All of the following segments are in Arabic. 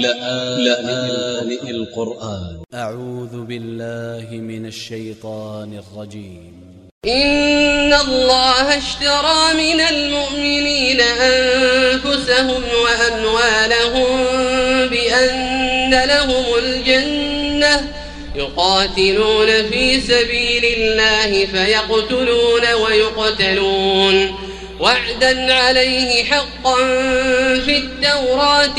لآن القرآن. أ ع و ذ ب ا ل ل ه من ا ل ش ي ط ا ن ا ل ج ي م إن الله اشترى من المؤمنين أنفسهم وأموالهم بأن لهم الجنة يقاتلون في سبيل الله فيقتلون ويقتلون. وعدا عليه حقا في التوراة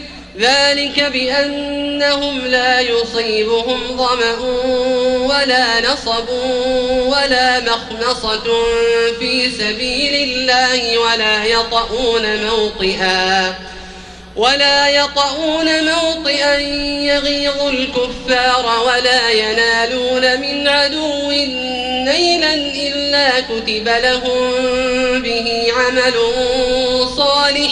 ذلك بأنهم لا يصيبهم ظمأ ولا نصب ولا مخنصة في سبيل الله ولا يطؤون موطئا ولا يطؤون موطئا يغيظ الكفار ولا ينالون من عدو نيلا إلا كتب لهم به عمل صالح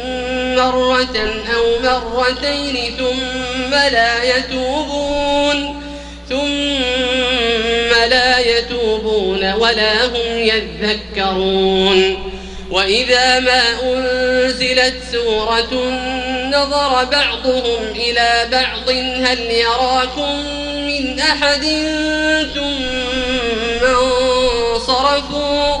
مرة أو مرتين ثم لا يتوبون ثم لا يتوبون ولا هم يذكرون. وإذا ما أنزلت سورة نظر بعضهم إلى بعض هل يراكم من أحد ثم انصرفوا؟